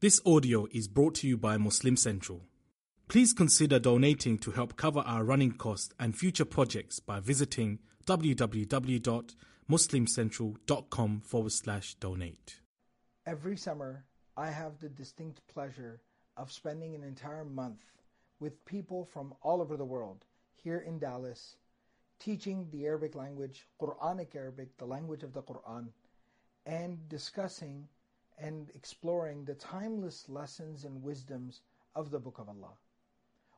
This audio is brought to you by Muslim Central. Please consider donating to help cover our running costs and future projects by visiting www.muslimcentral.com forward slash donate. Every summer, I have the distinct pleasure of spending an entire month with people from all over the world here in Dallas, teaching the Arabic language, Quranic Arabic, the language of the Quran, and discussing and exploring the timeless lessons and wisdoms of the Book of Allah.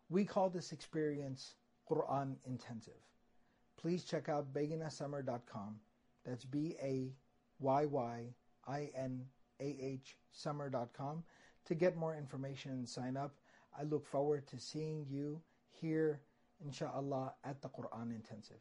We call this experience Quran Intensive. Please check out bayyinahsummer.com. That's B A Y Y I N A H summer.com to get more information and sign up. I look forward to seeing you here, inshallah, at the Quran Intensive.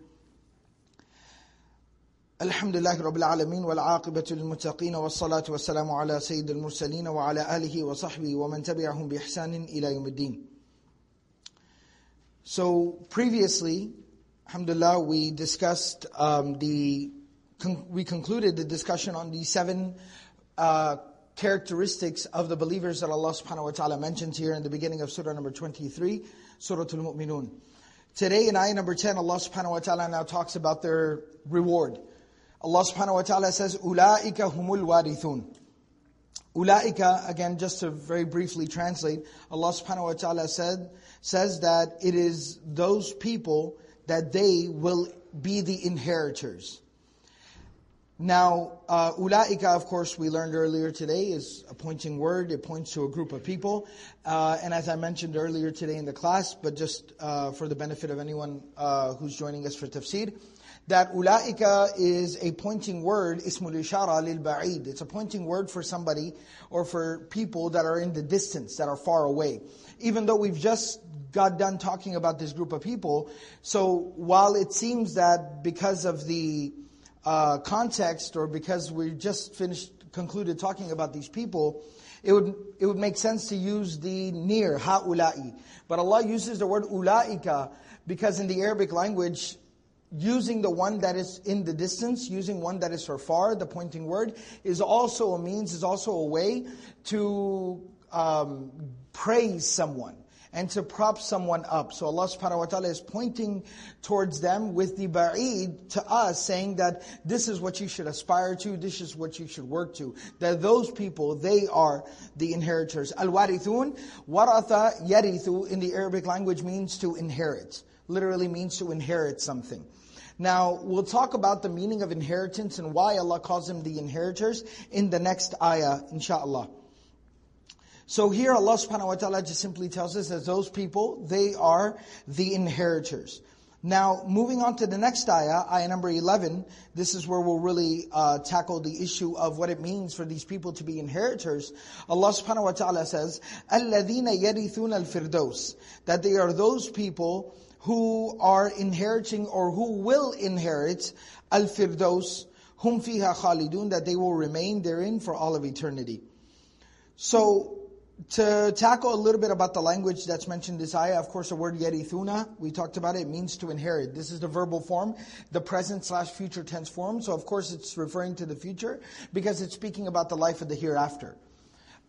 الحمد لله رب العالمين والعاقبة للمتقين والصلاة والسلام على سيد المرسلين وعلى آله وصحبه ومن تبعهم بإحسان إلى يوم الدين So previously, alhamdulillah, we discussed um, the, con- we concluded the discussion on the seven uh, characteristics of the believers that Allah subhanahu wa ta'ala mentions here in the beginning of surah number 23, Surah Al-Mu'minun. Today in ayah number 10, Allah subhanahu wa ta'ala now talks about their reward. Allah subhanahu wa ta'ala says, Ula'ika humul warithun. Ula'ika, again, just to very briefly translate, Allah subhanahu wa ta'ala said, says that it is those people that they will be the inheritors. Now, uh, ula'ika, of course, we learned earlier today, is a pointing word. It points to a group of people. Uh, and as I mentioned earlier today in the class, but just uh, for the benefit of anyone uh, who's joining us for tafsir, that ulaika is a pointing word, ismul ishara lil ba'id. It's a pointing word for somebody or for people that are in the distance, that are far away. Even though we've just got done talking about this group of people, so while it seems that because of the uh, context or because we just finished, concluded talking about these people, it would, it would make sense to use the near, ha ha'ula'i. But Allah uses the word ula'ika because in the Arabic language, using the one that is in the distance, using one that is for far, the pointing word, is also a means, is also a way to um, praise someone and to prop someone up. So Allah subhanahu wa ta'ala is pointing towards them with the ba'id to us, saying that this is what you should aspire to, this is what you should work to. That those people, they are the inheritors. Al-warithun, waratha yarithu in the Arabic language means to inherit. Literally means to inherit something. Now, we'll talk about the meaning of inheritance and why Allah calls them the inheritors in the next ayah, inshallah. So here Allah subhanahu wa ta'ala just simply tells us that those people, they are the inheritors. Now, moving on to the next ayah, ayah number 11, this is where we'll really uh, tackle the issue of what it means for these people to be inheritors. Allah subhanahu wa ta'ala says, الَّذِينَ يَرِثُونَ الْفِرْدَوْسِ That they are those people who are inheriting or who will inherit al-firdaus, hum fiha khalidun, that they will remain therein for all of eternity. So, to tackle a little bit about the language that's mentioned in this ayah, of course the word yarithuna, we talked about it, it means to inherit. This is the verbal form, the present slash future tense form. So of course it's referring to the future because it's speaking about the life of the hereafter.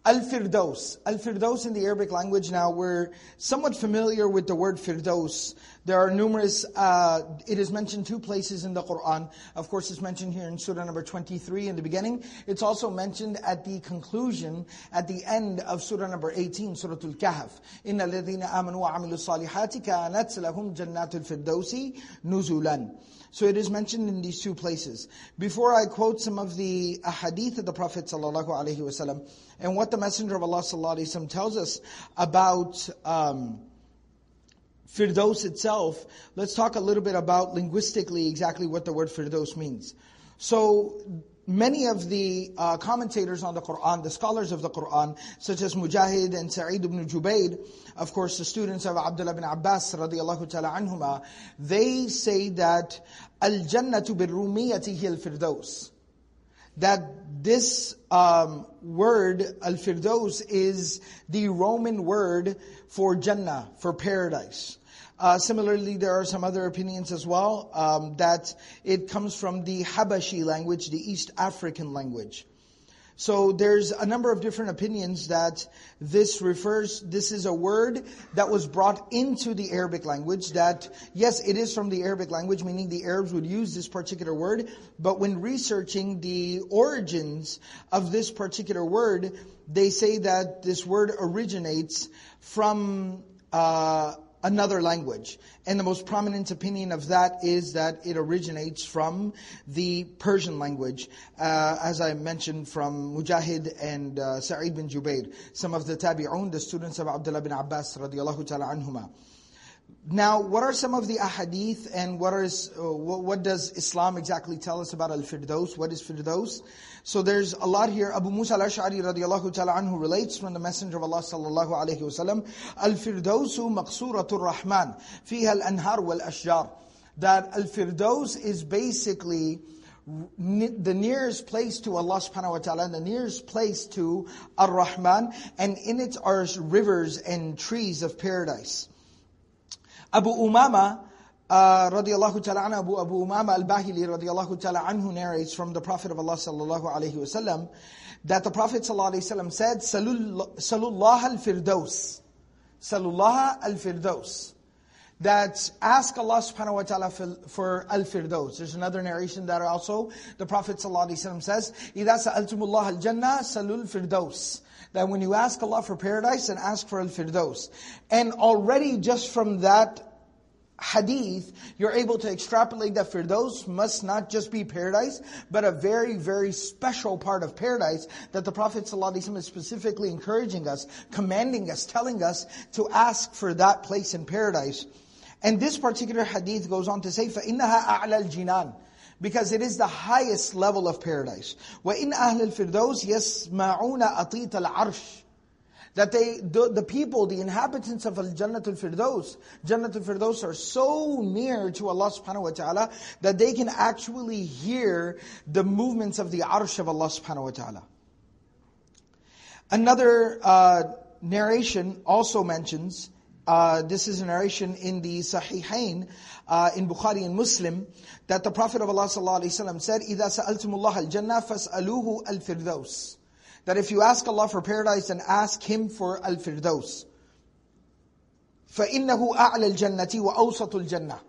Al-Firdaus. Al-Firdaus in the Arabic language now, we're somewhat familiar with the word Firdaus. There are numerous, uh, it is mentioned two places in the Qur'an. Of course, it's mentioned here in Surah number 23 in the beginning. It's also mentioned at the conclusion, at the end of Surah number 18, Surah Al-Kahf. إِنَّ الَّذِينَ آمَنُوا وَعَمِلُوا الصَّالِحَاتِ كَانَتْ لَهُمْ جَنَّاتُ الْفِرْدَوْسِ نُزُولًا so it is mentioned in these two places. Before I quote some of the hadith of the Prophet ﷺ and what the Messenger of Allah ﷺ tells us about um, Firdaus itself, let's talk a little bit about linguistically exactly what the word Firdaus means. So many of the uh, commentators on the Quran, the scholars of the Quran, such as Mujahid and Sa'id ibn Jubair, of course the students of Abdullah ibn Abbas radiallahu ta'ala anhuma, they say that al-jannatu bil-rumiyati al-firdaus. That this um, word, al-firdaus, is the Roman word for Jannah, for paradise. Uh, similarly, there are some other opinions as well, um, that it comes from the Habashi language, the East African language. So there's a number of different opinions that this refers, this is a word that was brought into the Arabic language that, yes, it is from the Arabic language, meaning the Arabs would use this particular word, but when researching the origins of this particular word, they say that this word originates from uh, another language. And the most prominent opinion of that is that it originates from the Persian language, uh, as I mentioned from Mujahid and uh, Sa'id bin Jubair, some of the tabi'un, the students of Abdullah bin Abbas radiallahu ta'ala anhuma. Now, what are some of the ahadith and what is uh, what, what, does Islam exactly tell us about al-firdaus? What is firdaus? So there's a lot here. Abu Musa al-Ash'ari radiallahu ta'ala anhu relates from the Messenger of Allah sallallahu alayhi wasallam, al-firdausu maqsuratul rahman, fiha al-anhar wal-ashjar. That al-firdaus is basically the nearest place to Allah subhanahu wa ta'ala, the nearest place to Ar-Rahman, and in it are rivers and trees of paradise. Abu Umama, uh, radiallahu ta'ala anhu, Abu, Abu Umama al-Bahili radiallahu ta'ala anhu narrates from the Prophet of Allah sallallahu alayhi wasallam that the Prophet sallallahu alayhi wasallam said, Salullah al-Firdaus. Salullah al-Firdaus. That ask Allah subhanahu wa ta'ala for, for al-Firdaus. There's another narration that also the Prophet sallallahu alayhi wasallam says, إِذَا سَأَلْتُمُ اللَّهَ الْجَنَّةِ سَلُوا الْفِرْدَوْسِ that when you ask Allah for paradise, and ask for al-firdaus. And already just from that hadith, you're able to extrapolate that firdaus must not just be paradise, but a very, very special part of paradise that the Prophet ﷺ is specifically encouraging us, commanding us, telling us to ask for that place in paradise. And this particular hadith goes on to say, فَإِنَّهَا أَعْلَى الْجِنَانِ because it is the highest level of paradise. وَإِنْ أَهْلِ الْفِرْدَوْسِ يَسْمَعُونَ أَطِيطَ الْعَرْشِ That they, the, the people, the inhabitants of Al-Jannatul Firdaus, Jannatul Firdaus are so near to Allah subhanahu wa ta'ala that they can actually hear the movements of the arsh of Allah subhanahu wa ta'ala. Another uh, narration also mentions uh, this is a narration in the Sahihain, uh, in Bukhari and Muslim, that the Prophet of Allah ﷺ said, إِذَا سَأَلْتُمُ اللَّهَ الْجَنَّةِ فَاسْأَلُوهُ الْفِرْدَوْسِ That if you ask Allah for paradise, then ask Him for al-firdaus. فَإِنَّهُ أَعْلَى الْجَنَّةِ وَأَوْسَطُ الْجَنَّةِ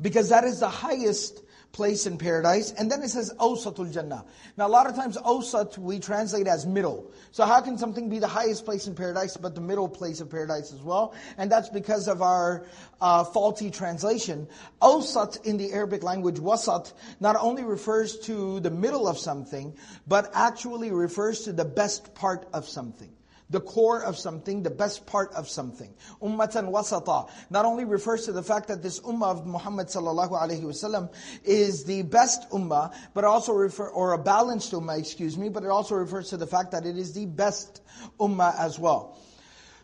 Because that is the highest place in paradise. And then it says awsatul jannah. Now a lot of times awsat we translate as middle. So how can something be the highest place in paradise but the middle place of paradise as well? And that's because of our uh, faulty translation. Awsat in the Arabic language, wasat, not only refers to the middle of something, but actually refers to the best part of something. The core of something, the best part of something. Ummatan wasata not only refers to the fact that this ummah of Muhammad sallallahu alaihi wasallam is the best ummah, but also refer or a balanced ummah, excuse me, but it also refers to the fact that it is the best ummah as well.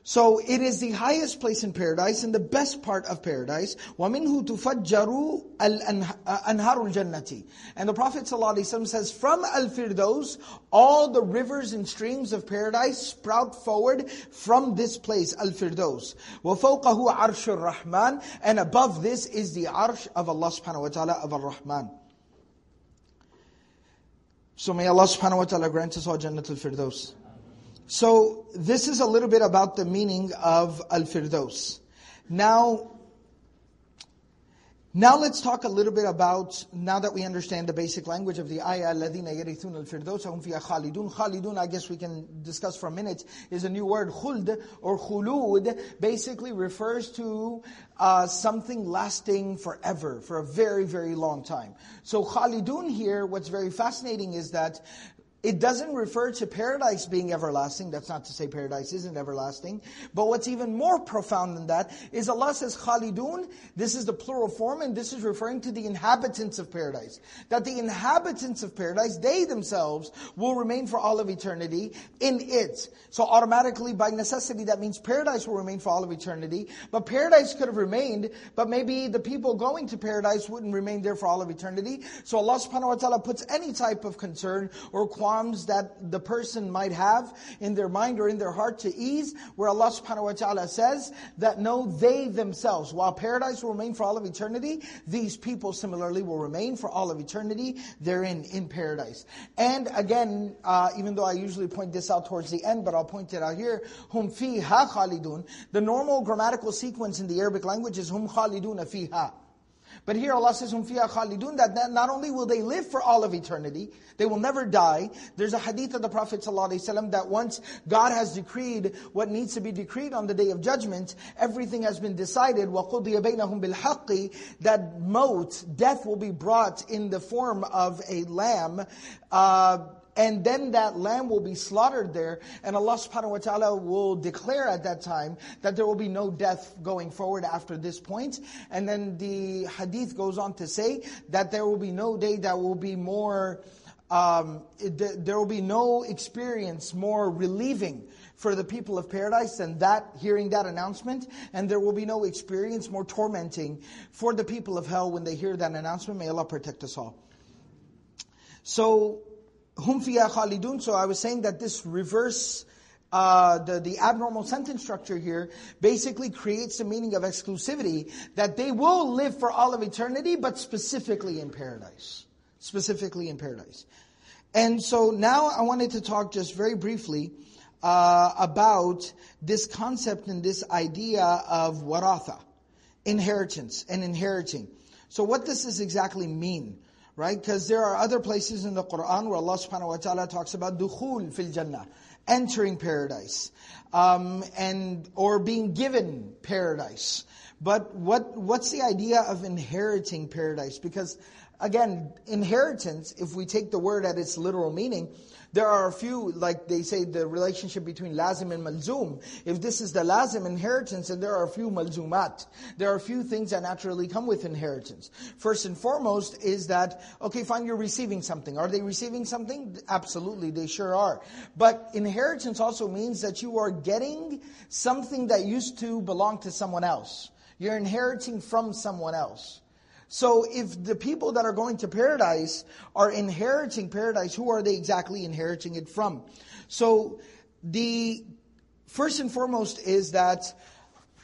So it is the highest place in paradise and the best part of paradise. وَمِنْهُ تُفَجَّرُ الْأَنْهَارُ الْجَنَّةِ And the Prophet ﷺ says, from Al-Firdaus, all the rivers and streams of paradise sprout forward from this place, Al-Firdaus. وَفَوْقَهُ عَرْشُ الرَّحْمَنِ And above this is the arsh of Allah subhanahu wa ta'ala, of Ar-Rahman. So may Allah subhanahu wa ta'ala grant us all Jannatul Firdaus. So this is a little bit about the meaning of Al-Firdaus. Now, now let's talk a little bit about, now that we understand the basic language of the ayah, الَّذِينَ يَرِثُونَ الْفِرْدَوْسَ هُمْ فِيهَا خَالِدُونَ Khalidun, I guess we can discuss for a minute, is a new word, khuld or khulud, basically refers to uh, something lasting forever, for a very, very long time. So khalidun here, what's very fascinating is that it doesn't refer to paradise being everlasting. That's not to say paradise isn't everlasting. But what's even more profound than that is Allah says Khalidun. This is the plural form and this is referring to the inhabitants of paradise. That the inhabitants of paradise, they themselves will remain for all of eternity in it. So automatically, by necessity, that means paradise will remain for all of eternity. But paradise could have remained, but maybe the people going to paradise wouldn't remain there for all of eternity. So Allah subhanahu wa ta'ala puts any type of concern or qualms that the person might have in their mind or in their heart to ease, where Allah subhanahu wa ta'ala says that no, they themselves, while paradise will remain for all of eternity, these people similarly will remain for all of eternity therein in paradise. And again, uh, even though I usually point this out towards the end, but I'll point it out here. The normal grammatical sequence in the Arabic language is hum khaliduna fiha. But here Allah says, "Hum fiha khalidun." That not only will they live for all of eternity, they will never die. There's a hadith of the Prophet ﷺ that once God has decreed what needs to be decreed on the day of judgment, everything has been decided. وَقُضِيَ بَيْنَهُمْ بِالْحَقِّ That moat, death will be brought in the form of a lamb. Uh, and then that lamb will be slaughtered there, and Allah subhanahu wa ta'ala will declare at that time that there will be no death going forward after this point. And then the hadith goes on to say that there will be no day that will be more, um, there will be no experience more relieving for the people of paradise than that, hearing that announcement. And there will be no experience more tormenting for the people of hell when they hear that announcement. May Allah protect us all. So, khalidun. So I was saying that this reverse, uh, the, the abnormal sentence structure here basically creates the meaning of exclusivity, that they will live for all of eternity, but specifically in paradise. Specifically in paradise. And so now I wanted to talk just very briefly uh, about this concept and this idea of waratha, inheritance and inheriting. So what does this exactly mean? Right? Because there are other places in the Quran where Allah subhanahu wa ta'ala talks about dukhul fil jannah, entering paradise, um, and or being given paradise. But what what's the idea of inheriting paradise? Because again, inheritance, if we take the word at its literal meaning, there are a few, like they say, the relationship between lazim and malzum. If this is the lazim inheritance, and there are a few malzumat. There are a few things that naturally come with inheritance. First and foremost is that, okay, fine, you're receiving something. Are they receiving something? Absolutely, they sure are. But inheritance also means that you are getting something that used to belong to someone else. You're inheriting from someone else. So if the people that are going to paradise are inheriting paradise, who are they exactly inheriting it from? So the first and foremost is that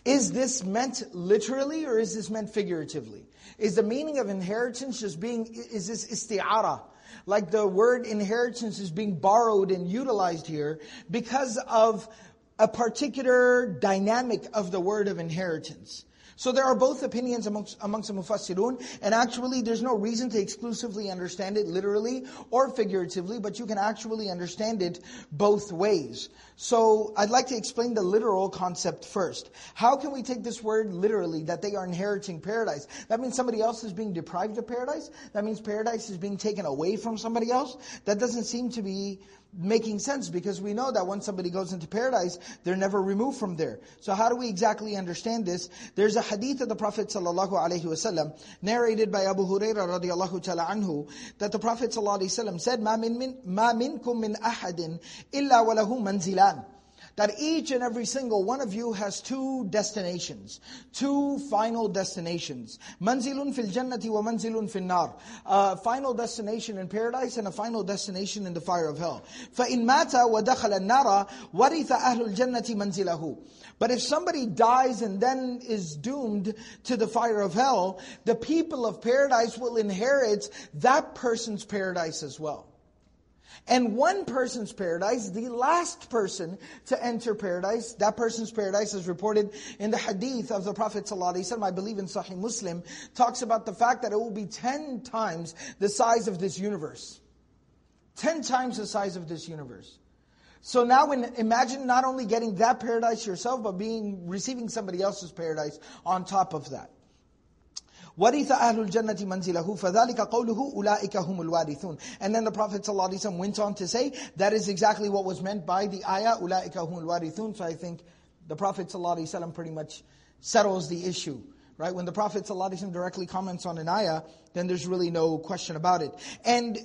is this meant literally or is this meant figuratively? Is the meaning of inheritance just being, is this isti'ara? Like the word inheritance is being borrowed and utilized here because of a particular dynamic of the word of inheritance. So there are both opinions amongst, amongst the Mufassirun, and actually there's no reason to exclusively understand it literally or figuratively, but you can actually understand it both ways. So I'd like to explain the literal concept first. How can we take this word literally that they are inheriting paradise? That means somebody else is being deprived of paradise. That means paradise is being taken away from somebody else. That doesn't seem to be making sense because we know that once somebody goes into paradise, they're never removed from there. So how do we exactly understand this? There's a hadith of the Prophet sallallahu wasallam narrated by Abu Hurairah radiallahu ta'ala anhu that the Prophet ﷺ said, "Ma min min ma min ahadin illa walahu manzila مَنْزِلَانِ that each and every single one of you has two destinations, two final destinations. Manzilun fil jannati wa manzilun fil nar. A final destination in paradise and a final destination in the fire of hell. فَإِن مَاتَ وَدَخَلَ النَّارَ وَرِثَ أَهْلُ الْجَنَّةِ مَنزِلَهُ But if somebody dies and then is doomed to the fire of hell, the people of paradise will inherit that person's paradise as well. And one person's paradise, the last person to enter paradise, that person's paradise is reported in the hadith of the Prophet ﷺ, I believe in Sahih Muslim, talks about the fact that it will be ten times the size of this universe. Ten times the size of this universe. So now when, imagine not only getting that paradise yourself, but being receiving somebody else's paradise on top of that. وَرِثَ أَهْلُ الْجَنَّةِ مَنْزِلَهُ فَذَلِكَ قَوْلُهُ أُولَٰئِكَ هُمُ الْوَارِثُونَ And then the Prophet ﷺ went on to say, that is exactly what was meant by the ayah, أُولَٰئِكَ هُمُ الْوَارِثُونَ So I think the Prophet ﷺ pretty much settles the issue. Right? When the Prophet ﷺ directly comments on an ayah, then there's really no question about it. And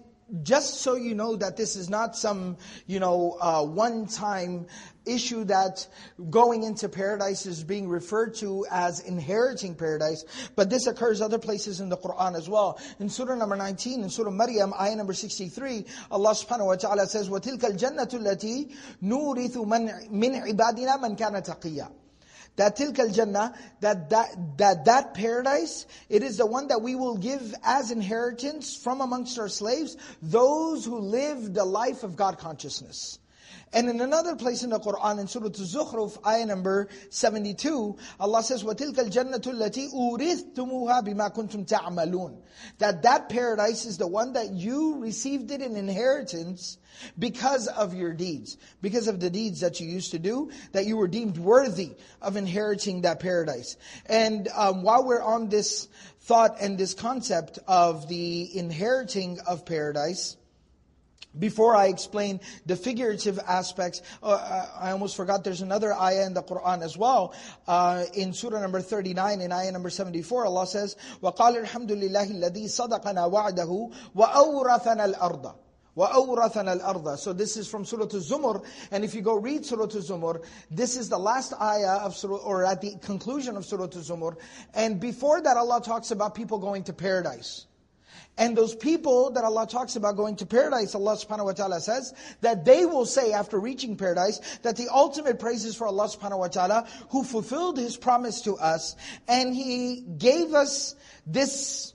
just so you know that this is not some, you know, uh, one-time issue that going into paradise is being referred to as inheriting paradise, but this occurs other places in the Quran as well. In Surah number 19, in Surah Maryam, ayah number 63, Allah subhanahu wa ta'ala says, وَتِلْكَ الْجَنَّةُ الَّتِي نُورِثُ مَنْ مِنْ عِبَادِنَا مَنْ كَانَ تَقِيًّا that tilkal jannah, that, that, that that paradise, it is the one that we will give as inheritance from amongst our slaves, those who live the life of God consciousness. And in another place in the Quran, in Surah Al-Zukhruf, ayah number 72, Allah says, وَتِلْكَ الْجَنَّةُ الَّتِي أُورِثْتُمُوهَا بِمَا كُنْتُمْ تَعْمَلُونَ That that paradise is the one that you received it in inheritance because of your deeds. Because of the deeds that you used to do, that you were deemed worthy of inheriting that paradise. And um, while we're on this thought and this concept of the inheriting of paradise, before I explain the figurative aspects, uh, uh, I almost forgot there's another ayah in the Quran as well. Uh, in surah number 39 in ayah number 74, Allah says, وَقَالَ الْحَمْدُ لِلَّهِ الَّذِي صَدَقَنَا وَعْدَهُ وَأَوْرَثَنَا الْأَرْضَ وَأَوْرَثَنَا الْأَرْضَ So this is from Surah Al-Zumar. And if you go read Surah Al-Zumar, this is the last ayah of Surah, or at the conclusion of Surah Al-Zumar. And before that, Allah talks about people going to paradise. And those people that Allah talks about going to paradise, Allah subhanahu wa ta'ala says, that they will say after reaching paradise, that the ultimate praise is for Allah subhanahu wa ta'ala, who fulfilled His promise to us, and He gave us this,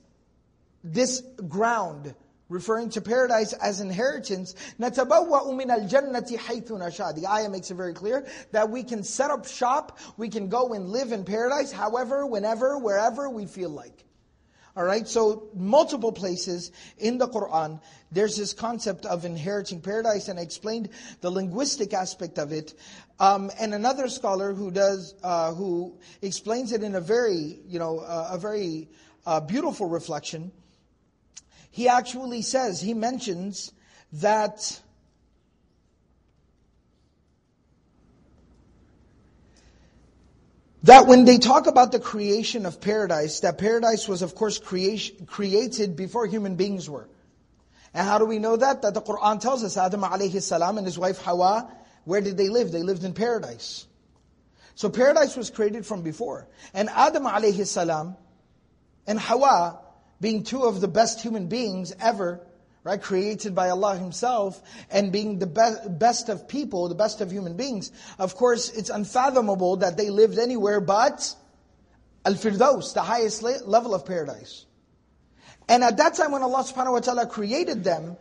this ground, referring to paradise as inheritance, نَتَبَوَّأُ مِنَ الْجَنَّةِ حَيْثُ نَشَاء The ayah makes it very clear that we can set up shop, we can go and live in paradise, however, whenever, wherever we feel like. All right, so multiple places in the Quran, there's this concept of inheriting paradise, and I explained the linguistic aspect of it. Um, and another scholar who does, uh, who explains it in a very, you know, uh, a very uh, beautiful reflection. He actually says, he mentions that that when they talk about the creation of paradise, that paradise was of course creation, created before human beings were. And how do we know that? That the Quran tells us Adam alayhi salam and his wife Hawa, where did they live? They lived in paradise. So paradise was created from before. And Adam alayhi salam and Hawa, being two of the best human beings ever, right? Created by Allah Himself and being the be- best of people, the best of human beings. Of course, it's unfathomable that they lived anywhere but Al-Firdaus, the highest level of paradise. And at that time when Allah subhanahu wa ta'ala created them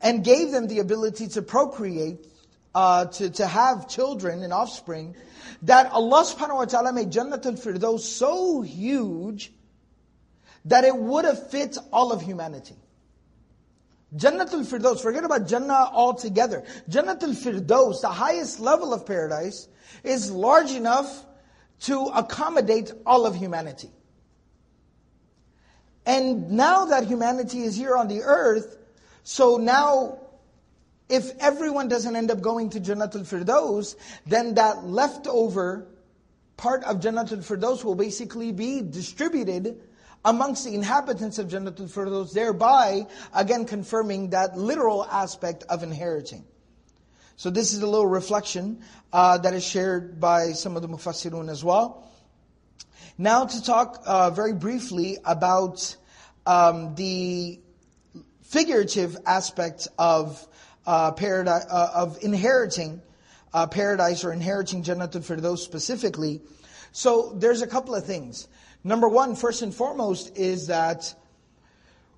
and gave them the ability to procreate, uh, to, to have children and offspring, that Allah subhanahu wa ta'ala made Jannat al-Firdaus so huge that it would have fit all of humanity. Jannatul Firdaus, forget about Jannah altogether. Jannatul Firdaus, the highest level of paradise, is large enough to accommodate all of humanity. And now that humanity is here on the earth, so now if everyone doesn't end up going to Jannatul Firdaus, then that leftover part of Jannatul Firdaus will basically be distributed amongst the inhabitants of Jannatul Firdaus, thereby again confirming that literal aspect of inheriting. So this is a little reflection uh, that is shared by some of the Mufassirun as well. Now to talk uh, very briefly about um, the figurative aspect of uh, paradise, uh, of inheriting uh, paradise or inheriting Jannatul Firdaus specifically. So there's a couple of things. Number one, first and foremost, is that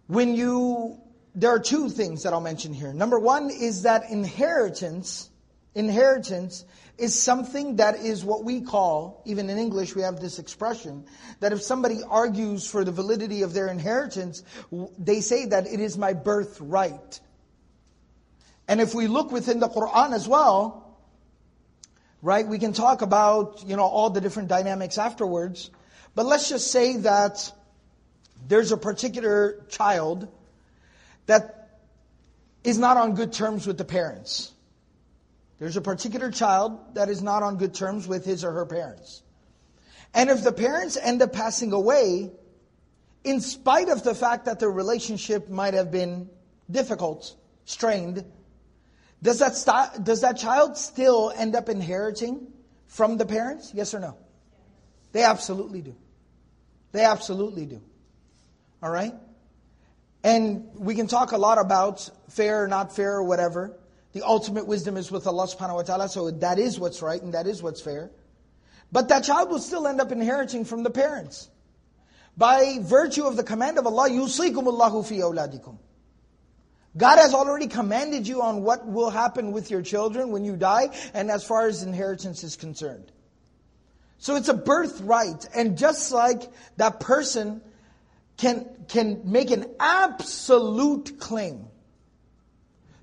when you, there are two things that I'll mention here. Number one is that inheritance, inheritance is something that is what we call, even in English we have this expression, that if somebody argues for the validity of their inheritance, they say that it is my birthright. And if we look within the Quran as well, right, we can talk about, you know, all the different dynamics afterwards. But let's just say that there's a particular child that is not on good terms with the parents. There's a particular child that is not on good terms with his or her parents. And if the parents end up passing away, in spite of the fact that their relationship might have been difficult, strained, does that, st- does that child still end up inheriting from the parents? Yes or no? They absolutely do. They absolutely do. All right? And we can talk a lot about fair or not fair or whatever. The ultimate wisdom is with Allah subhanahu wa ta'ala, so that is what's right and that is what's fair. But that child will still end up inheriting from the parents. By virtue of the command of Allah, يُوصِيكُمُ اللَّهُ فِي أَوْلَادِكُمْ God has already commanded you on what will happen with your children when you die, and as far as inheritance is concerned. So it's a birthright. And just like that person can, can make an absolute claim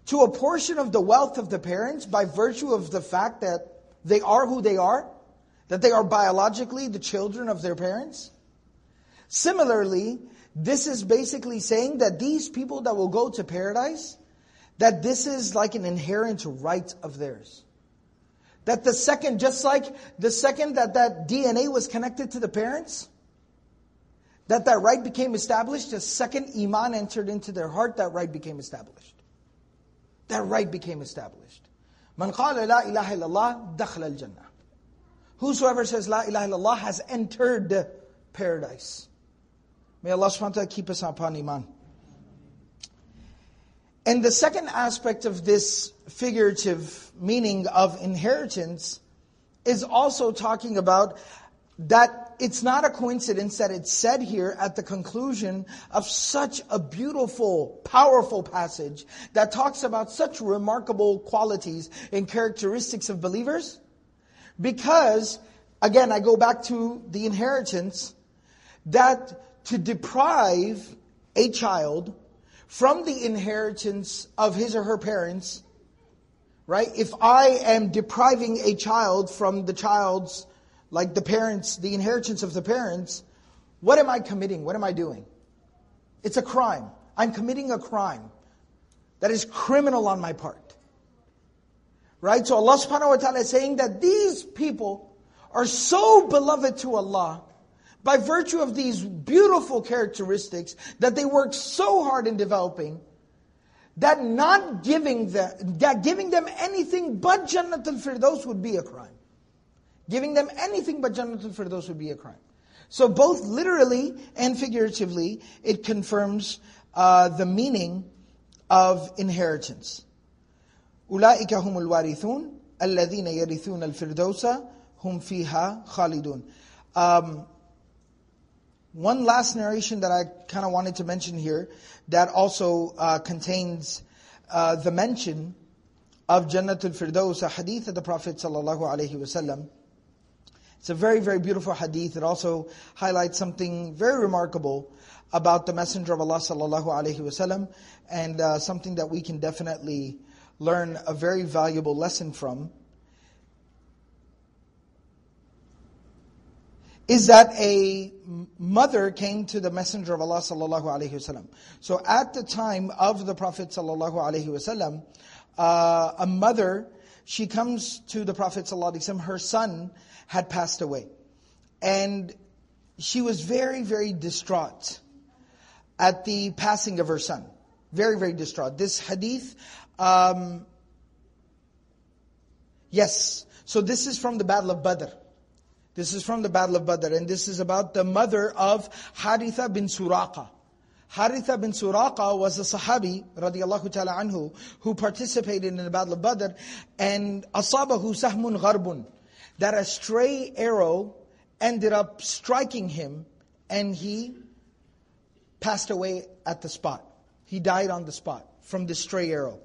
to a portion of the wealth of the parents by virtue of the fact that they are who they are, that they are biologically the children of their parents. Similarly, this is basically saying that these people that will go to paradise, that this is like an inherent right of theirs. That the second, just like the second that that DNA was connected to the parents, that that right became established, the second Iman entered into their heart, that right became established. That right became established. Man qala la ilaha illallah, dakhla al-jannah. Whosoever says la ilaha illallah has entered paradise. May Allah subhanahu wa ta'ala keep us upon Iman. And the second aspect of this figurative meaning of inheritance is also talking about that it's not a coincidence that it's said here at the conclusion of such a beautiful, powerful passage that talks about such remarkable qualities and characteristics of believers. Because, again, I go back to the inheritance, that to deprive a child from the inheritance of his or her parents, right? If I am depriving a child from the child's, like the parents, the inheritance of the parents, what am I committing? What am I doing? It's a crime. I'm committing a crime that is criminal on my part. Right? So Allah subhanahu wa ta'ala is saying that these people are so beloved to Allah by virtue of these beautiful characteristics that they worked so hard in developing, that not giving them, that giving them anything but Jannatul Firdaus would be a crime. Giving them anything but Jannatul Firdaus would be a crime. So both literally and figuratively, it confirms uh, the meaning of inheritance. أولئك هم الوارثون الذين يرثون الفردوس هم فيها خالدون. One last narration that I kind of wanted to mention here that also uh, contains uh, the mention of Jannatul Firdaus, a hadith of the Prophet sallallahu alaihi wasallam. It's a very, very beautiful hadith. It also highlights something very remarkable about the Messenger of Allah sallallahu alaihi wasallam, and uh, something that we can definitely learn a very valuable lesson from. Is that a mother came to the Messenger of Allah sallallahu alaihi wasallam. So at the time of the Prophet sallallahu alaihi wasallam, uh, a mother, she comes to the Prophet ﷺ, her son had passed away. And she was very, very distraught at the passing of her son. Very, very distraught. This hadith, um, yes, so this is from the Battle of Badr. This is from the Battle of Badr, and this is about the mother of Haritha bin Suraqa. Haritha bin Suraqa was a Sahabi, radiallahu ta'ala anhu, who participated in the Battle of Badr, and asabahu sahmun gharbun, that a stray arrow ended up striking him, and he passed away at the spot. He died on the spot from the stray arrow.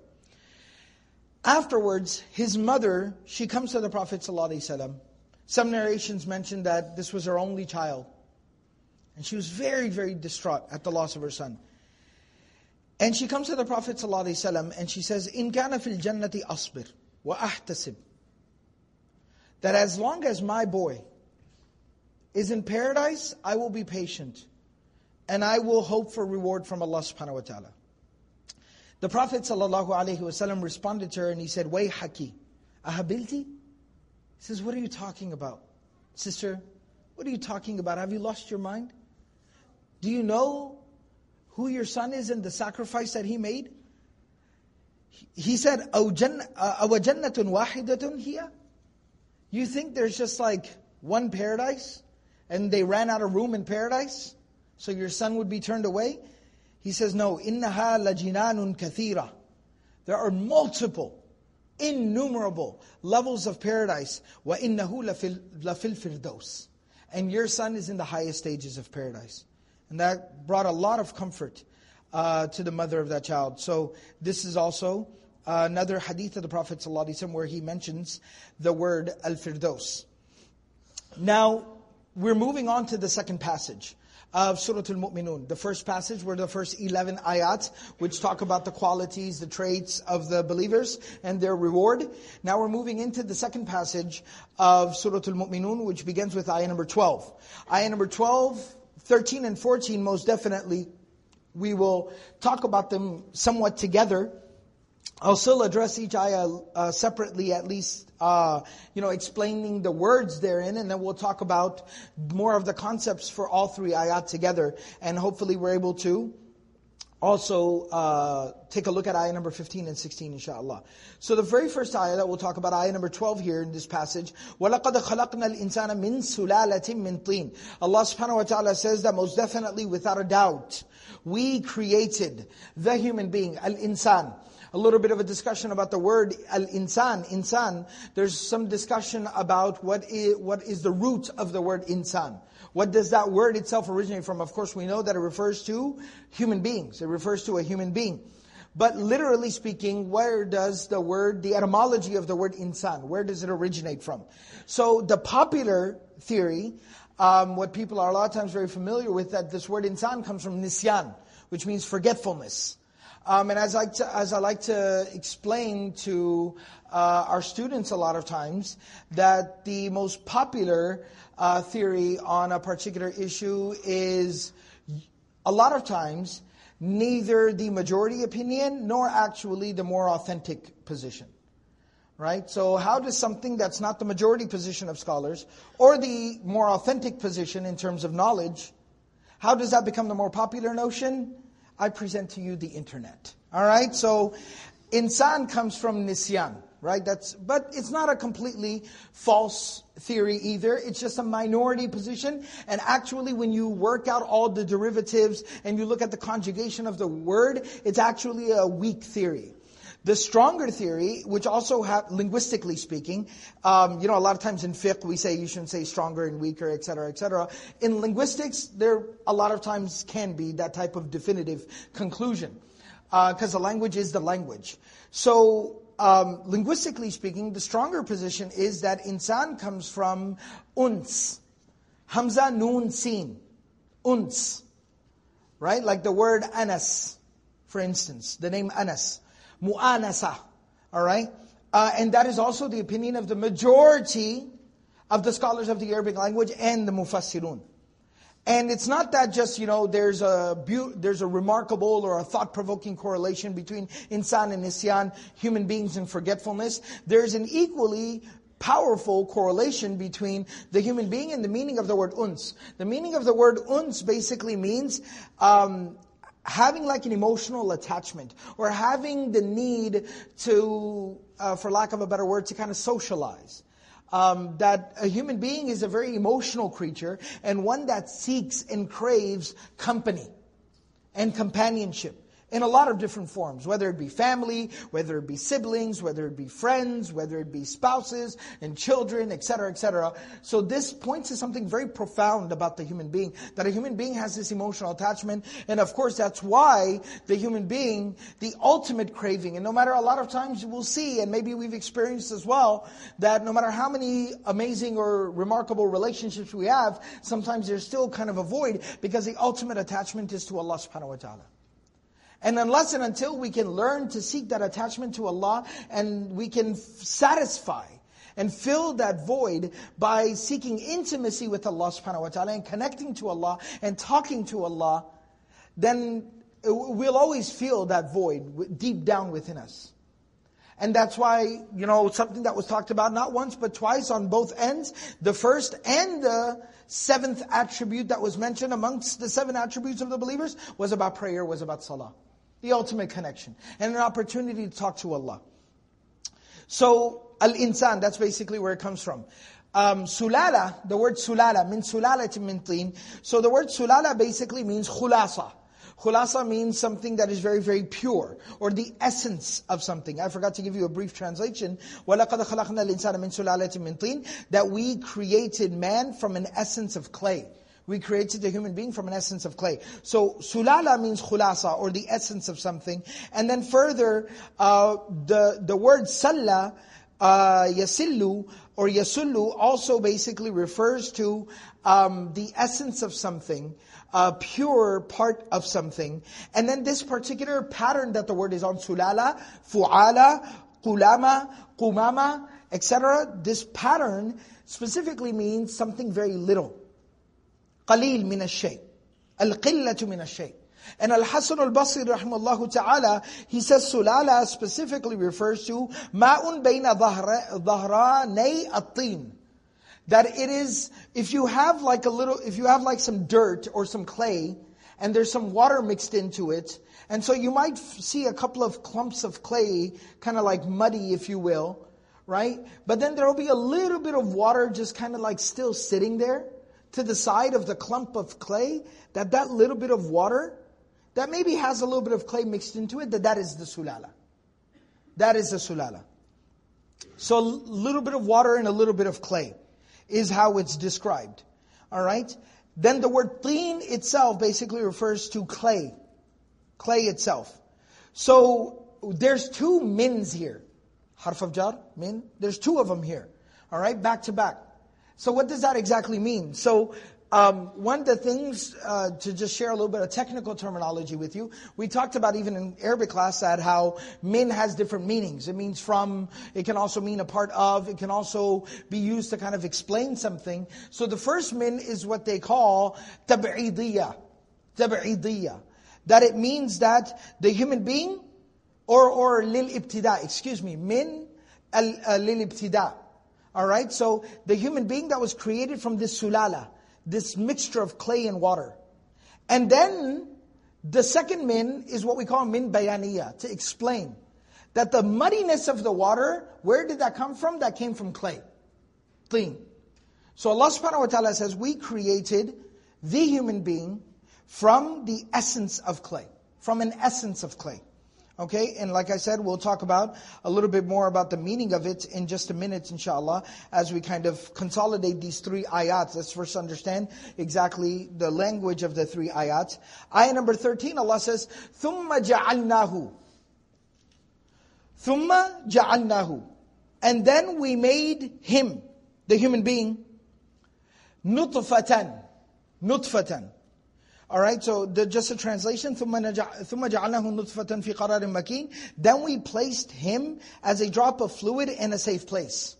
Afterwards, his mother, she comes to the Prophet ﷺ. Some narrations mention that this was her only child. And she was very, very distraught at the loss of her son. And she comes to the Prophet ﷺ and she says, "In kana fil jannati asbir wa ahtasib." That as long as my boy is in paradise, I will be patient. And I will hope for reward from Allah subhanahu wa ta'ala. The Prophet ﷺ responded to her and he said, Way haki, ahabilti? says, What are you talking about? Sister, what are you talking about? Have you lost your mind? Do you know who your son is and the sacrifice that he made? He said, "Awajannatun uh, wahidatun hiya." You think there's just like one paradise, and they ran out of room in paradise, so your son would be turned away? He says, "No, innaha lajinanun kathira." There are multiple innumerable levels of paradise. وَإِنَّهُ لَفِي الْفِرْدَوْسِ And your son is in the highest stages of paradise. And that brought a lot of comfort uh, to the mother of that child. So this is also uh, another hadith of the Prophet ﷺ where he mentions the word al-firdaus. Now, we're moving on to the second passage of Surah Al-Mu'minun. The first passage were the first 11 ayats, which talk about the qualities, the traits of the believers and their reward. Now we're moving into the second passage of Surah Al-Mu'minun, which begins with ayah number 12. Ayah number 12 13 and 14, most definitely, we will talk about them somewhat together. I'll still address each ayah uh, separately, at least, uh, you know, explaining the words therein, and then we'll talk about more of the concepts for all three ayat together, and hopefully we're able to also uh, take a look at ayah number 15 and 16 inshallah. So the very first ayah that we'll talk about, ayah number 12 here in this passage, وَلَقَدْ خَلَقْنَا الْإِنسَانَ مِنْ سُلَالَةٍ مِنْ طِينٍ Allah subhanahu wa ta'ala says that most definitely, without a doubt, we created the human being, al-insan. A little bit of a discussion about the word al-insan, insan. There's some discussion about what is, what is the root of the word insan. What does that word itself originate from? Of course, we know that it refers to human beings. It refers to a human being. But literally speaking, where does the word, the etymology of the word insan, where does it originate from? So the popular theory, um, what people are a lot of times very familiar with, that this word insan comes from nisyan, which means forgetfulness. Um, and as I, as I like to explain to uh, our students a lot of times, that the most popular uh, theory on a particular issue is a lot of times neither the majority opinion nor actually the more authentic position. Right? So how does something that's not the majority position of scholars or the more authentic position in terms of knowledge, how does that become the more popular notion? I present to you the internet. All right? So insan comes from nisyan right? That's, but it's not a completely false theory either. It's just a minority position. And actually, when you work out all the derivatives and you look at the conjugation of the word, it's actually a weak theory. The stronger theory, which also linguistically speaking, um, you know, a lot of times in fiqh we say you shouldn't say stronger and weaker, etc., etc. In linguistics, there a lot of times can be that type of definitive conclusion, because uh, the language is the language. So um, linguistically speaking, the stronger position is that insan comes from uns. Hamza, noon, sin. Uns. Right? Like the word anas, for instance. The name anas. Mu'anasa. Alright? Uh, and that is also the opinion of the majority of the scholars of the Arabic language and the mufassirun. And it's not that just, you know, there's a there's a remarkable or a thought-provoking correlation between insan and nisyan, human beings and forgetfulness. There's an equally powerful correlation between the human being and the meaning of the word uns. The meaning of the word uns basically means um, having like an emotional attachment or having the need to, uh, for lack of a better word, to kind of socialize um, that a human being is a very emotional creature and one that seeks and craves company and companionship in a lot of different forms, whether it be family, whether it be siblings, whether it be friends, whether it be spouses and children, etc., etc. So this points to something very profound about the human being, that a human being has this emotional attachment, and of course that's why the human being, the ultimate craving, and no matter a lot of times we'll see, and maybe we've experienced as well, that no matter how many amazing or remarkable relationships we have, sometimes there's still kind of a void, because the ultimate attachment is to Allah subhanahu wa ta'ala. And unless and until we can learn to seek that attachment to Allah and we can satisfy and fill that void by seeking intimacy with Allah subhanahu wa ta'ala and connecting to Allah and talking to Allah, then we'll always feel that void deep down within us. And that's why, you know, something that was talked about not once but twice on both ends, the first and the seventh attribute that was mentioned amongst the seven attributes of the believers was about prayer, was about salah the ultimate connection, and an opportunity to talk to Allah. So, al-insan, that's basically where it comes from. Um, sulala, the word sulala, min sulala min tin. So the word sulala basically means khulasa. Khulasa means something that is very, very pure, or the essence of something. I forgot to give you a brief translation. وَلَقَدْ خَلَقْنَا الْإِنسَانَ مِنْ سُلَالَةٍ مِنْ طِينٍ That we created man from an essence of clay. We created the human being from an essence of clay. So sulala means khulasa, or the essence of something. And then further, uh, the, the word salla, uh, yasillu, or yasullu, also basically refers to um, the essence of something, a pure part of something. And then this particular pattern that the word is on, sulala, fu'ala, kulama, kumama, etc. This pattern specifically means something very little. قليل من الشيء القلة من الشيء and Al-Hasan al-Basri rahimahullah ta'ala, he says sulala specifically refers to ma'un bayna dhahranay at-tin. That it is, if you have like a little, if you have like some dirt or some clay, and there's some water mixed into it, and so you might see a couple of clumps of clay, kind of like muddy if you will, right? But then there will be a little bit of water just kind of like still sitting there to the side of the clump of clay, that that little bit of water, that maybe has a little bit of clay mixed into it, that that is the sulala. That is the sulala. So a little bit of water and a little bit of clay is how it's described. All right? Then the word teen itself basically refers to clay. Clay itself. So there's two mins here. Harf of jar, min. There's two of them here. All right, back to back. So what does that exactly mean? So um, one of the things, uh, to just share a little bit of technical terminology with you, we talked about even in Arabic class that how min has different meanings. It means from, it can also mean a part of, it can also be used to kind of explain something. So the first min is what they call tab'idiyya. Tab'idiyya. That it means that the human being, or, or lil ibtida, excuse me, min uh, lil ibtida. All right, so the human being that was created from this sulala, this mixture of clay and water. And then the second min is what we call min bayaniya, to explain that the muddiness of the water, where did that come from? That came from clay. Clean. So Allah subhanahu wa ta'ala says, we created the human being from the essence of clay. From an essence of clay. Okay, and like I said, we'll talk about a little bit more about the meaning of it in just a minute, inshallah, as we kind of consolidate these three ayats. Let's first understand exactly the language of the three ayats. Ayah number 13, Allah says, ثُمَّ جَعَلْنَاهُ ثُمَّ جَعَلْنَاهُ And then we made him, the human being, نُطْفَةً نُطْفَةً Alright, so the, just a translation, ثُمَّ, نجع, ثُمَّ جَعَلْنَاهُ نُطْفَةً فِي قَرَارٍ مَكِينٍ Then we placed him as a drop of fluid in a safe place.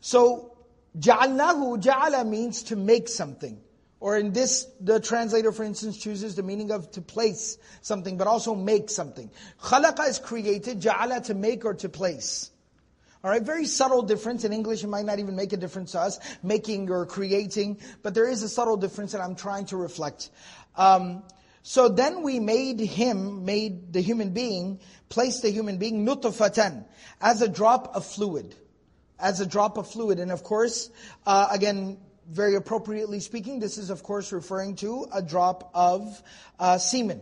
So, جَعَلْنَاهُ جَعَلَ means to make something. Or in this, the translator, for instance, chooses the meaning of to place something, but also make something. خَلَقَ is created, جَعَلَ to make or to place. All right, very subtle difference. In English, it might not even make a difference to us, making or creating, but there is a subtle difference that I'm trying to reflect. Um, so then we made him, made the human being, placed the human being, nutfatan, as a drop of fluid. As a drop of fluid. And of course, uh, again, very appropriately speaking, this is of course referring to a drop of uh, semen.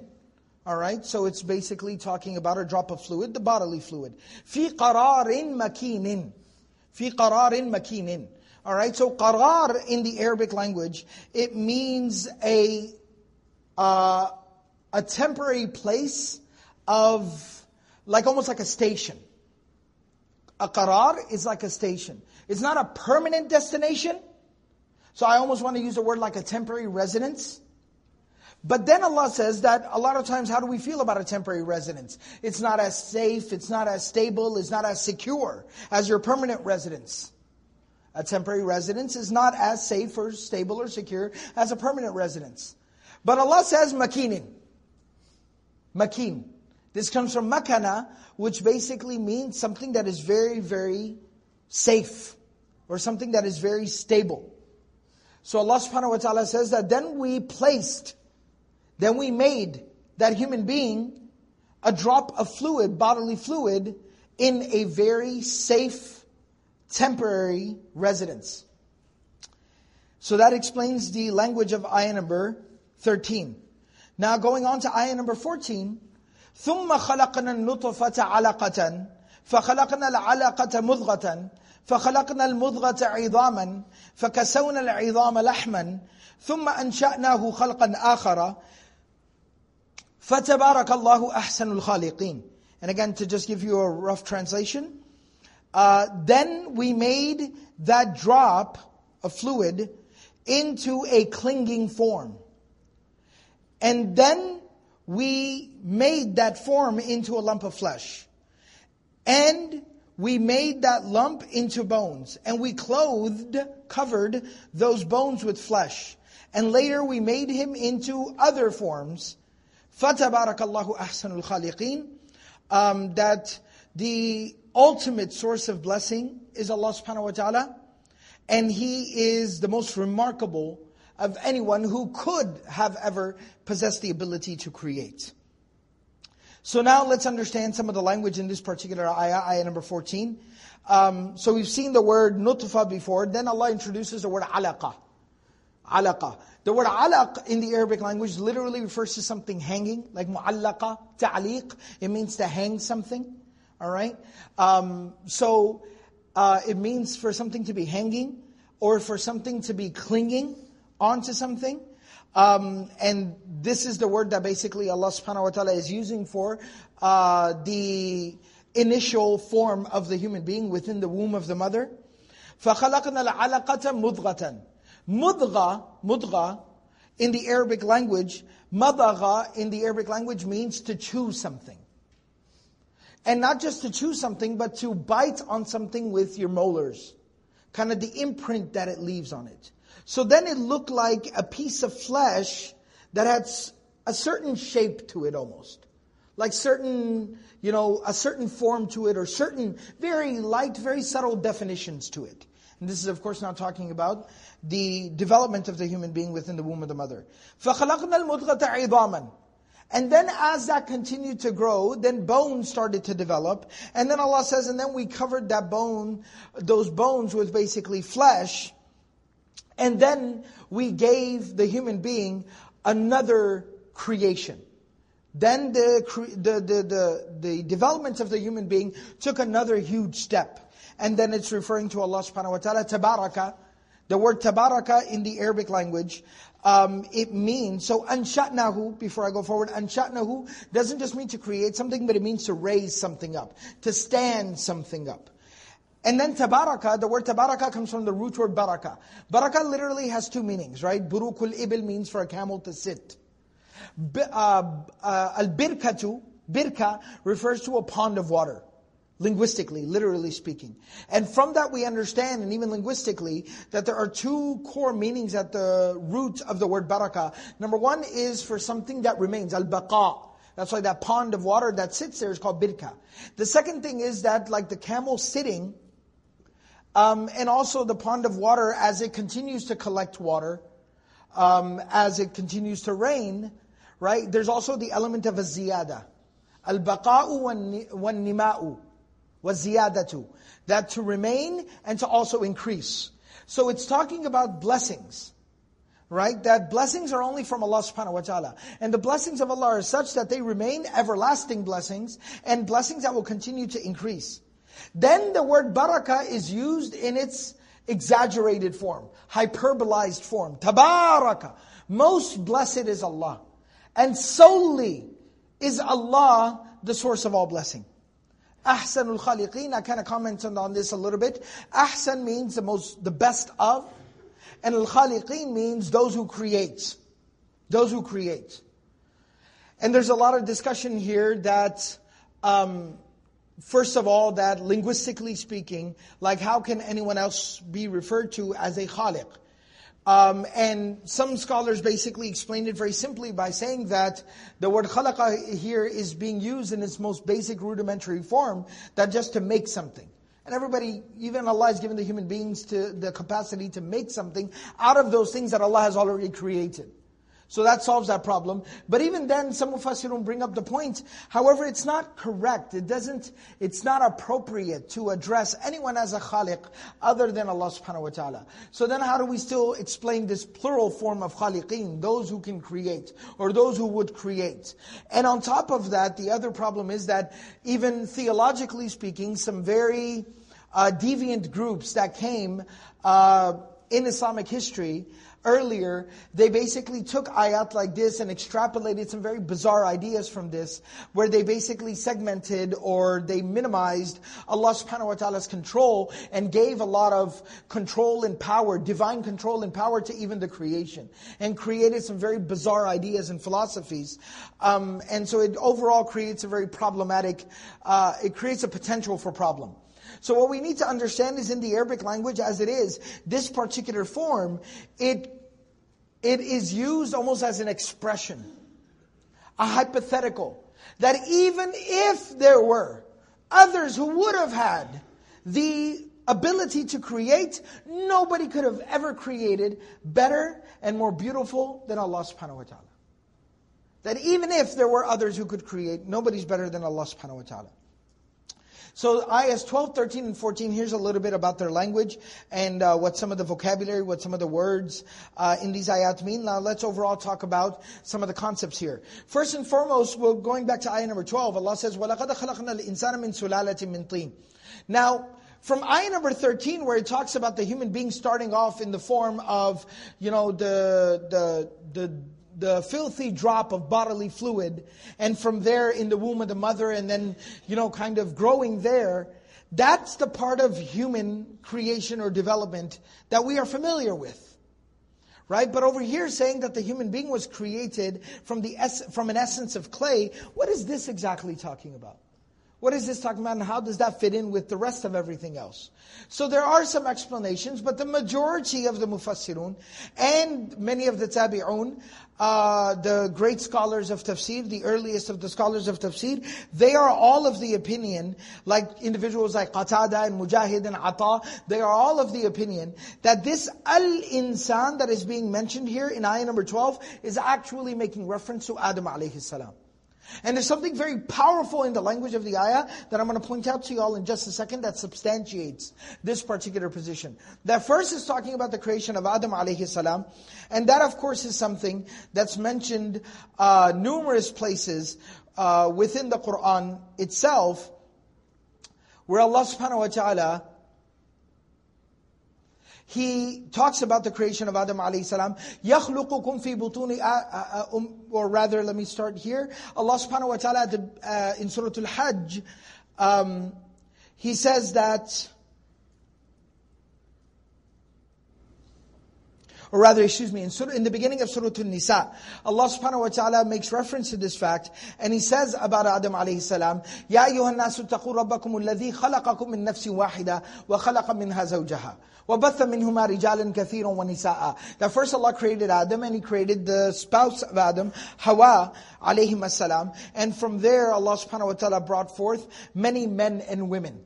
All right, so it's basically talking about a drop of fluid, the bodily fluid. في قرار مكين. في قرار مكين. All right, so qarar in the Arabic language, it means a uh, a temporary place of, like almost like a station. A qarar is like a station. It's not a permanent destination. So I almost want to use the word like a temporary residence. But then Allah says that a lot of times, how do we feel about a temporary residence? It's not as safe, it's not as stable, it's not as secure as your permanent residence. A temporary residence is not as safe or stable or secure as a permanent residence. But Allah says makinin. Makin. This comes from makana, which basically means something that is very, very safe. Or something that is very stable. So Allah subhanahu wa ta'ala says that then we placed then we made that human being a drop of fluid, bodily fluid, in a very safe, temporary residence. So that explains the language of ayah number 13. Now going on to ayah number 14. ثُمَّ خَلَقْنَا النُّطْفَةَ عَلَقَةً فَخَلَقْنَا الْعَلَقَةَ مُضْغَةً فَخَلَقْنَا الْمُضْغَةَ عِظَامًا فَكَسَوْنَا الْعِظَامَ لَحْمًا ثُمَّ أَنْشَأْنَاهُ خَلْقًا آخَرَ فَتَبَارَكَ اللَّهُ أَحْسَنُ الْخَالِقِينَ And again, to just give you a rough translation, uh, then we made that drop of fluid into a clinging form. And then we made that form into a lump of flesh. And we made that lump into bones. And we clothed, covered those bones with flesh. And later we made him into other forms فَتَبَارَكَ اللَّهُ أَحْسَنُ الْخَالِقِينَ um, That the ultimate source of blessing is Allah subhanahu wa ta'ala. And He is the most remarkable of anyone who could have ever possessed the ability to create. So now let's understand some of the language in this particular ayah, ayah number 14. Um, so we've seen the word nutfa before, then Allah introduces the word alaqa. Alaqa. The word alaq in the Arabic language literally refers to something hanging, like mu'allaqa, ta'liq. It means to hang something. All right? Um, so uh, it means for something to be hanging or for something to be clinging onto something. Um, and this is the word that basically Allah subhanahu wa ta'ala is using for uh, the initial form of the human being within the womb of the mother. فَخَلَقْنَا الْعَلَقَةَ مُضْغَةً Mudgha, mudgha, in the Arabic language, madagha in the Arabic language means to chew something. And not just to chew something, but to bite on something with your molars. Kind of the imprint that it leaves on it. So then it looked like a piece of flesh that had a certain shape to it almost. Like certain, you know, a certain form to it or certain very light, very subtle definitions to it. And this is of course not talking about the development of the human being within the womb of the mother. فَخَلَقْنَا الْمُضْغَةَ عِظَامًا And then as that continued to grow, then bones started to develop. And then Allah says, and then we covered that bone, those bones with basically flesh. And then we gave the human being another creation. Then the, the, the, the, the development of the human being took another huge step. And then it's referring to Allah subhanahu wa ta'ala, tabaraka, The word tabaraka in the Arabic language, um, it means, so anshatnahu, before I go forward, anshatnahu doesn't just mean to create something, but it means to raise something up, to stand something up. And then tabaraka, the word tabaraka comes from the root word baraka. Baraka literally has two meanings, right? Burukul ibil means for a camel to sit. Uh, uh, Al-birkatu, birka, refers to a pond of water linguistically, literally speaking. And from that we understand, and even linguistically, that there are two core meanings at the root of the word baraka. Number one is for something that remains, al-baqa. That's why that pond of water that sits there is called birka. The second thing is that like the camel sitting, um, and also the pond of water as it continues to collect water, um, as it continues to rain, right? There's also the element of a ziyada. Al-baqa'u wal-nima'u وَزِيَادَةُ That to remain and to also increase. So it's talking about blessings. Right? That blessings are only from Allah subhanahu wa ta'ala. And the blessings of Allah are such that they remain everlasting blessings and blessings that will continue to increase. Then the word barakah is used in its exaggerated form, hyperbolized form. Tabaraka. Most blessed is Allah. And solely is Allah the source of all blessing. Ahsanul khaliqeen, I kind of commented on this a little bit. Ahsan means the most, the best of. And al-khaliqeen means those who create. Those who create. And there's a lot of discussion here that, um, first of all, that linguistically speaking, like how can anyone else be referred to as a khaliq? Um, and some scholars basically explain it very simply by saying that the word khalaqa here is being used in its most basic rudimentary form, that just to make something. And everybody, even Allah has given the human beings to the capacity to make something out of those things that Allah has already created. So that solves that problem. But even then, some of us don't bring up the point. However, it's not correct. It doesn't, it's not appropriate to address anyone as a khaliq other than Allah subhanahu wa ta'ala. So then how do we still explain this plural form of khaliqeen, those who can create, or those who would create? And on top of that, the other problem is that even theologically speaking, some very uh, deviant groups that came uh, in Islamic history, earlier, they basically took ayat like this and extrapolated some very bizarre ideas from this, where they basically segmented or they minimized Allah subhanahu wa ta'ala's control and gave a lot of control and power, divine control and power to even the creation, and created some very bizarre ideas and philosophies. Um, and so it overall creates a very problematic, uh, it creates a potential for problem. So what we need to understand is in the Arabic language as it is, this particular form, it, it is used almost as an expression, a hypothetical, that even if there were others who would have had the ability to create, nobody could have ever created better and more beautiful than Allah subhanahu wa ta'ala. That even if there were others who could create, nobody's better than Allah subhanahu wa ta'ala. So ayahs 12, 13, and 14, here's a little bit about their language and uh, what some of the vocabulary, what some of the words uh, in these ayat mean. Now let's overall talk about some of the concepts here. First and foremost, we're going back to ayah number 12. Allah says, وَلَقَدْ خَلَقْنَا الْإِنسَانَ مِنْ سُلَالَةٍ مِنْ طِينٍ Now, from ayah number 13 where it talks about the human being starting off in the form of, you know, the, the, the, the filthy drop of bodily fluid, and from there in the womb of the mother, and then, you know, kind of growing there, that's the part of human creation or development that we are familiar with. Right? But over here saying that the human being was created from, the from an essence of clay, what is this exactly talking about? What is this talking about and how does that fit in with the rest of everything else? So there are some explanations, but the majority of the mufassirun and many of the tabi'un, uh, the great scholars of tafsir, the earliest of the scholars of tafsir, they are all of the opinion, like individuals like Qatada and Mujahid and Ata, they are all of the opinion that this al-insan that is being mentioned here in ayah number 12 is actually making reference to Adam alayhi salam. And there's something very powerful in the language of the ayah that I'm going to point out to you all in just a second that substantiates this particular position. That first is talking about the creation of Adam alayhi salam. And that of course is something that's mentioned uh, numerous places uh, within the Qur'an itself where Allah subhanahu wa ta'ala he talks about the creation of Adam alayhi salam. يَخْلُقُكُمْ فِي بُطُونِ um, Or rather, let me start here. Allah subhanahu wa ta'ala uh, in Surah Al-Hajj, um, He says that or rather, excuse me, in, surah, in the beginning of Surah An-Nisa, Allah subhanahu wa ta'ala makes reference to this fact, and He says about Adam alayhi salam, يَا أَيُّهَا النَّاسُ اتَّقُوا رَبَّكُمُ الَّذِي خَلَقَكُم مِّن نَفْسٍ وَاحِدَةٍ وَخَلَقَ مِنْهَا زَوْجَهَا وَبَثَّ مِنْهُمَا رِجَالًا كَثِيرًا وَنِسَاءً That first Allah created Adam, and He created the spouse of Adam, Hawa alayhi salam, and from there Allah subhanahu wa ta'ala brought forth many men and women.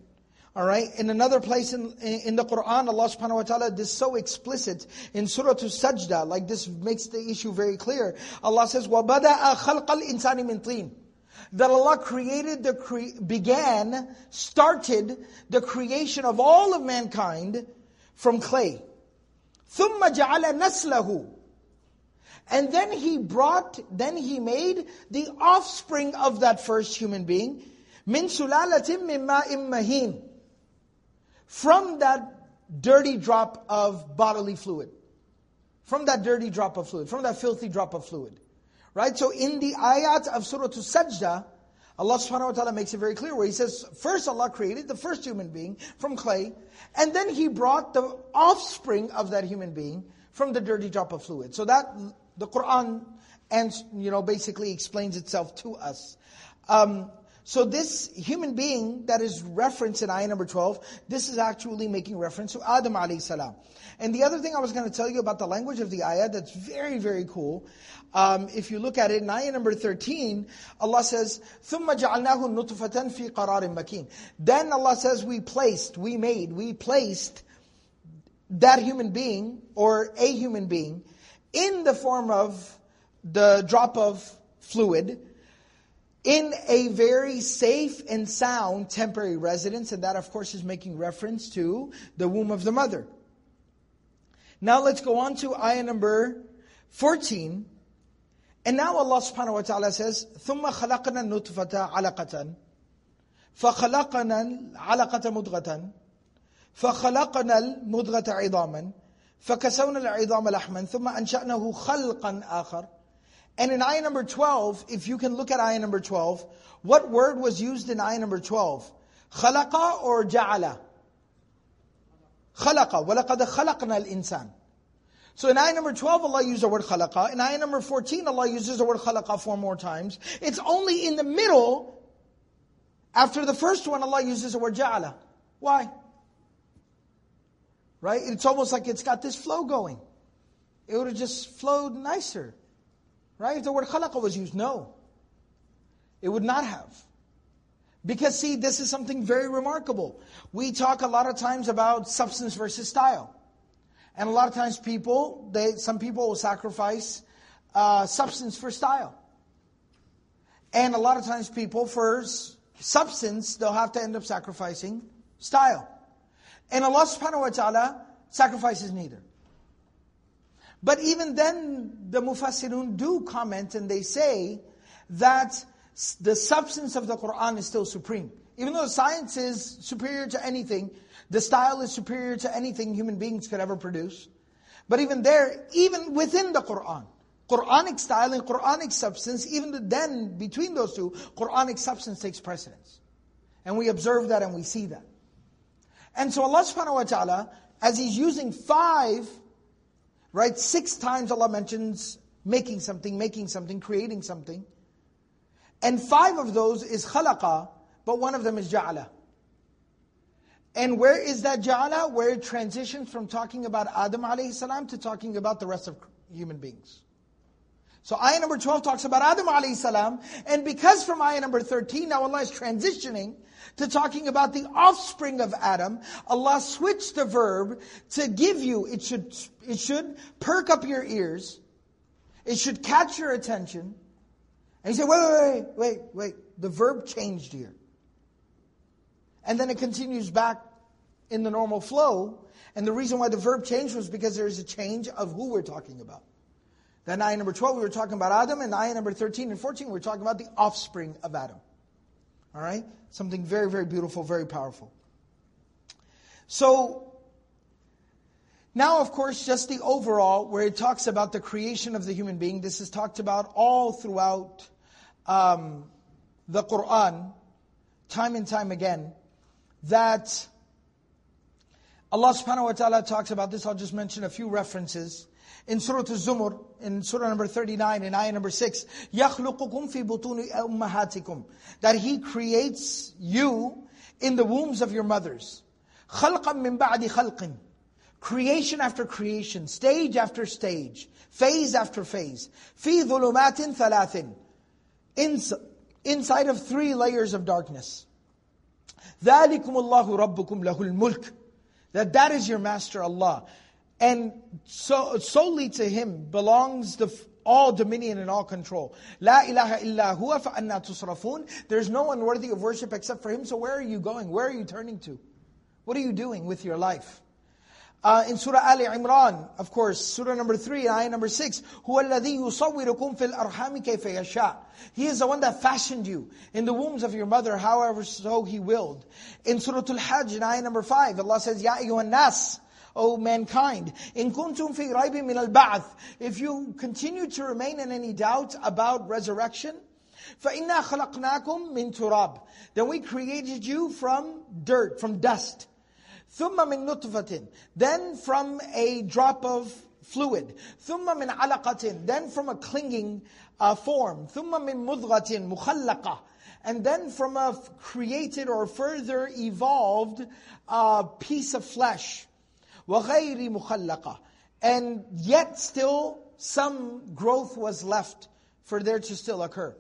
All right. In another place in, in the Quran, Allah subhanahu wa ta'ala is so explicit in Surah Al-Sajdah, like this makes the issue very clear. Allah says, وَبَدَأَ خَلْقَ الْإِنسَانِ مِنْ طِينٍ that Allah created the cre- began, started the creation of all of mankind from clay. ثُمَّ جَعَلَ نَسْلَهُ And then He brought, then He made the offspring of that first human being, مِن سُلَالَةٍ مِّن مَاءٍ مَهِينٍ from that dirty drop of bodily fluid. From that dirty drop of fluid, from that filthy drop of fluid. Right? So in the ayat of Surah Sajda, Allah subhanahu wa ta'ala makes it very clear where He says, first Allah created the first human being from clay, and then He brought the offspring of that human being from the dirty drop of fluid. So that, the Quran, and you know, basically explains itself to us. Um, so this human being that is referenced in ayah number 12, this is actually making reference to Adam alayhi salam. And the other thing I was going to tell you about the language of the ayah that's very, very cool. Um, if you look at it in ayah number 13, Allah says, ثُمَّ جَعَلْنَاهُ نُطْفَةً فِي قَرَارٍ مَكِينٍ Then Allah says, we placed, we made, we placed that human being, or a human being, in the form of the drop of fluid, in a very safe and sound temporary residence, and that of course is making reference to the womb of the mother. Now let's go on to ayah number 14. And now Allah subhanahu wa ta'ala says, ثُمَّ خَلَقْنَا النُّطْفَةَ عَلَقَةً فَخَلَقْنَا الْعَلَقَةَ مُضْغَةً فَخَلَقْنَا الْمُضْغَةَ عِظَامًا فَكَسَوْنَا الْعِظَامَ لَحْمًا ثُمَّ أَنشَأْنَهُ خَلْقًا آخَرَ and in ayah number 12, if you can look at ayah number 12, what word was used in ayah number 12? خلق or جعل? خلق وَلَقَدْ خَلَقْنَا الْإِنسَانِ So in ayah number 12, Allah used the word khalaqa. In ayah number 14, Allah uses the word khalaqa four more times. It's only in the middle, after the first one, Allah uses the word ja'ala. Why? Right? It's almost like it's got this flow going. It would have just flowed nicer. Right? If the word khalaqa was used, no. It would not have. Because see, this is something very remarkable. We talk a lot of times about substance versus style. And a lot of times people, they, some people will sacrifice uh, substance for style. And a lot of times people, for substance, they'll have to end up sacrificing style. And Allah subhanahu wa ta'ala sacrifices neither. But even then, the Mufassirun do comment and they say that the substance of the Quran is still supreme. Even though science is superior to anything, the style is superior to anything human beings could ever produce. But even there, even within the Quran, Quranic style and Quranic substance, even then between those two, Quranic substance takes precedence. And we observe that and we see that. And so Allah subhanahu wa ta'ala, as He's using five Right? Six times Allah mentions making something, making something, creating something. And five of those is khalaqa, but one of them is ja'ala. And where is that ja'ala? Where it transitions from talking about Adam alayhi salam to talking about the rest of human beings. So ayah number 12 talks about Adam alayhi salam, and because from ayah number 13, now Allah is transitioning to talking about the offspring of Adam, Allah switched the verb to give you, it should, it should perk up your ears, it should catch your attention. And you say, wait, wait, wait, wait, wait, the verb changed here. And then it continues back in the normal flow. And the reason why the verb changed was because there is a change of who we're talking about. Then ayah number 12, we were talking about Adam, and ayah number 13 and 14, we were talking about the offspring of Adam. All right? Something very, very beautiful, very powerful. So, Now, of course, just the overall, where it talks about the creation of the human being, this is talked about all throughout um, the Quran, time and time again, that Allah subhanahu wa ta'ala talks about this. I'll just mention a few references in Surah Al-Zumar, in Surah number 39, in ayah number 6, يَخْلُقُكُمْ فِي بُطُونِ أُمَّهَاتِكُمْ That He creates you in the wombs of your mothers. خَلْقًا مِّن بَعْدِ خَلْقٍ Creation after creation, stage after stage, phase after phase. فِي ظُلُمَاتٍ ثَلَاثٍ Inside of three layers of darkness. ذَلِكُمُ اللَّهُ رَبُّكُمْ لَهُ الْمُلْكُ That that is your master Allah. And so, solely to Him belongs the all dominion and all control. La ilaha illa huwa fa'anna tusrafun. There's no one worthy of worship except for Him. So where are you going? Where are you turning to? What are you doing with your life? Uh, in Surah Ali Imran, of course, Surah number 3, ayah number 6, هُوَ الَّذِي يُصَوِّرُكُمْ فِي الْأَرْحَامِ كَيْفَ يَشَاءُ He is the one that fashioned you in the wombs of your mother, however so He willed. In Surah Al-Hajj, in ayah number 5, Allah says, يَا أَيُّهَا النَّاسِ O mankind, in kuntum fi raibin min al If you continue to remain in any doubt about resurrection, فَإِنَّا خَلَقْنَاكُم مِّن تُرَابٍ Then we created you from dirt, from dust. ثُمَّ مِن نُطْفَةٍ Then from a drop of fluid. ثُمَّ مِن عَلَقَةٍ Then from a clinging uh, form. ثُمَّ مِن مُضْغَةٍ مُخَلَّقَةٍ And then from a created or further evolved uh, piece of flesh. وَغَيْرِ مُخَلَّقَةٍ And yet still some growth was left for there to still occur.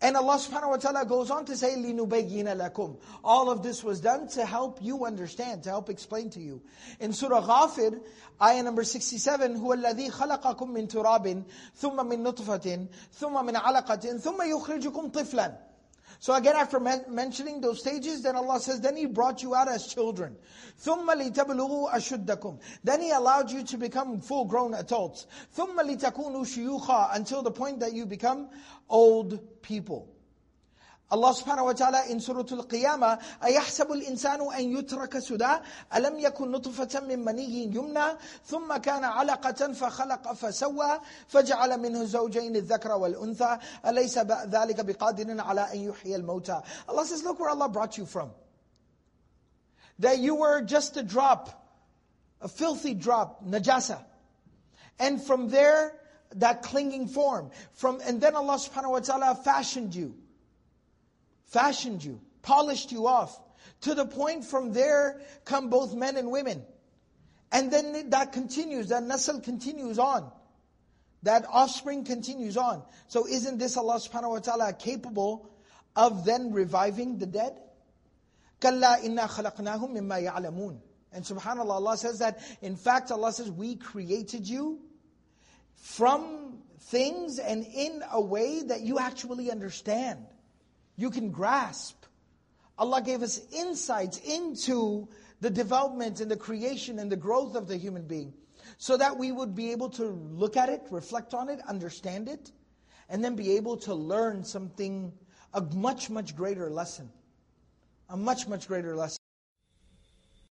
And Allah subhanahu wa ta'ala goes on to say, لِنُبَيِّنَ لَكُمْ All of this was done to help you understand, to help explain to you. In Surah Ghafir, ayah number 67, هُوَ الَّذِي خَلَقَكُم مِّن تُرَابٍ ثُمَّ مِن نُطْفَةٍ ثُمَّ مِنْ عَلَقَةٍ ثُمَّ يُخْرِجُكُمْ طِفْلًا so again, after men- mentioning those stages, then Allah says, then He brought you out as children. ثُمَّ لِتَبْلُغُوا أَشُدَّكُمْ Then He allowed you to become full-grown adults. ثُمَّ لِتَكُونُوا شُيُوخًا Until the point that you become old people. Subhanahu wa ta'ala in Surah Al-Qiyamah, أَيَحْسَبُ الْإِنسَانُ أَن يُتْرَكَ سُدَى أَلَمْ يَكُنْ نُطْفَةً مِّن مَنِيٍّ يُمْنَى ثُمَّ كَانَ عَلَقَةً فَخَلَقَ فَسَوَّى فَجَعَلَ مِنْهُ زَوْجَيْنِ الذَّكْرَ وَالْأُنثَى أَلَيْسَ ذَلِكَ بِقَادِرٍ عَلَىٰ أَن يُحْيِيَ الْمَوْتَى Allah says, look where Allah brought you from. That you were just a drop, a filthy drop, najasa. And from there, that clinging form. From And then Allah subhanahu wa ta'ala fashioned you fashioned you, polished you off. To the point from there come both men and women. And then that continues, that nasl continues on. That offspring continues on. So isn't this Allah subhanahu wa ta'ala capable of then reviving the dead? كَلَّا إِنَّا خَلَقْنَاهُمْ مِمَّا يَعْلَمُونَ And subhanAllah, Allah says that, in fact, Allah says, we created you from things and in a way that you actually understand you can grasp. Allah gave us insights into the development and the creation and the growth of the human being so that we would be able to look at it, reflect on it, understand it, and then be able to learn something, a much, much greater lesson. A much, much greater lesson.